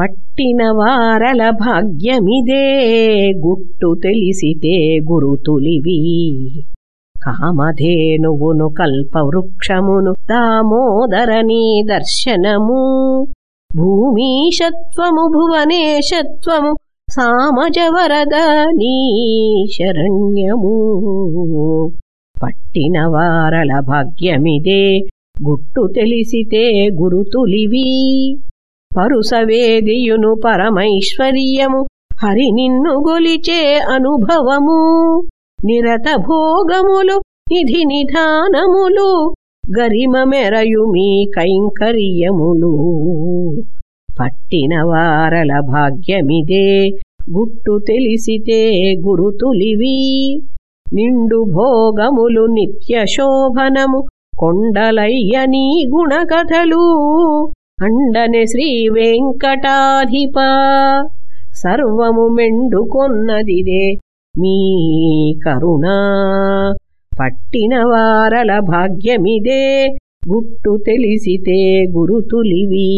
పట్టిన వారల భాగ్యమిదే గుట్టు తెలిసితే గురుతులివి కామధేనువును కల్పవృక్షమును దామోదరనీ దర్శనము. భూమీశత్వము భువనేశత్వము సామజవరద నీ శరణ్యము. పట్టిన వారల భాగ్యమిదే గుట్టు తెలిసితే గురుతులివి పరుసవేదియును పరమైశ్వర్యము హరి నిన్ను గొలిచే అనుభవము. నిరత భోగములు నిధి నిధానములు గరిమ మెరయు మీ కైంకర్యములు. పట్టిన వారల భాగ్యమిదే గుట్టు తెలిసితే గురుతులివి నిండు భోగములు నిత్య శోభనము కొండలయ్య నీ గుణకథలు. అండని శ్రీ వెంకటాధిప. సర్వము మెండుకొన్నదిదే మీ కరుణా. పట్టిన వారల భాగ్యమిదే గుట్టు తెలిసితే గురుతులివి.